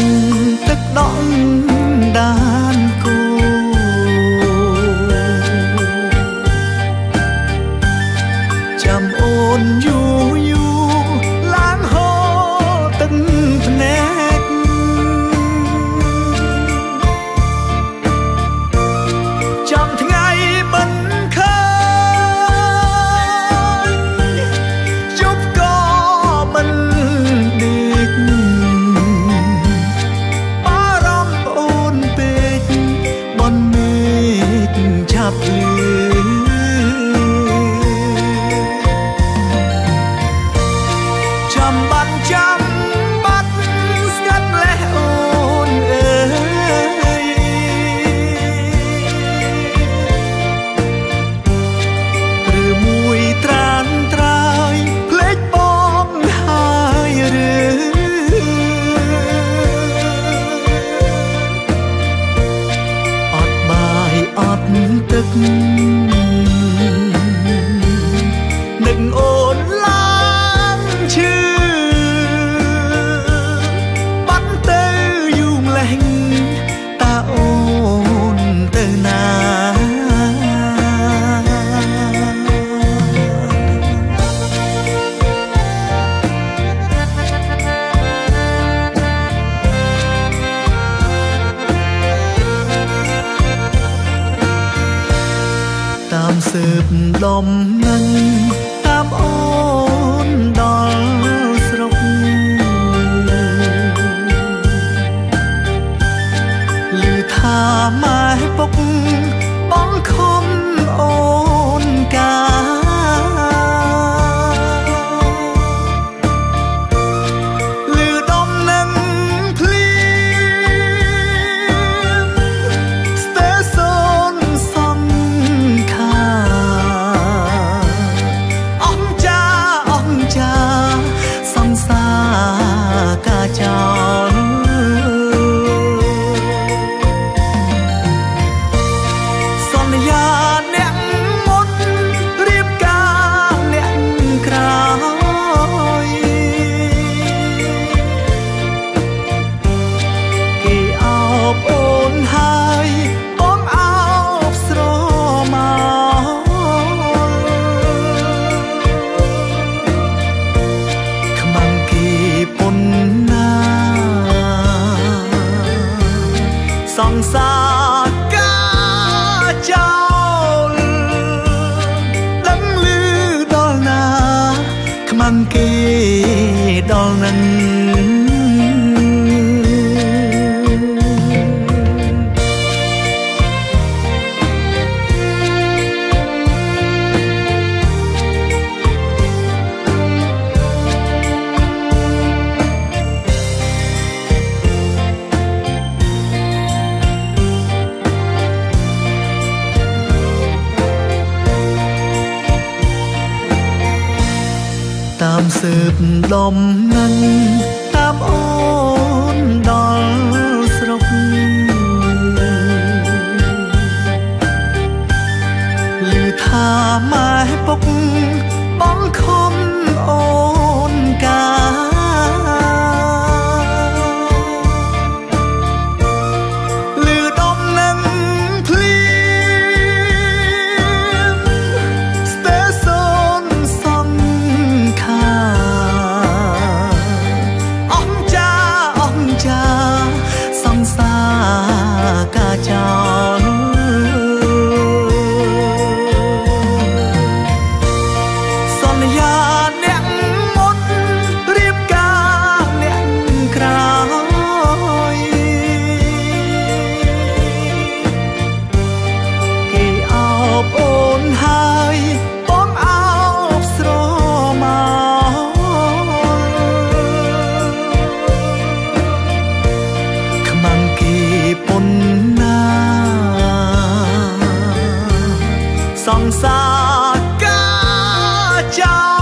you សើបលំនឹងតាមអូនដល់ស្រុកឮថាម៉ែពុក สืบลมนั้น ងសាកាចា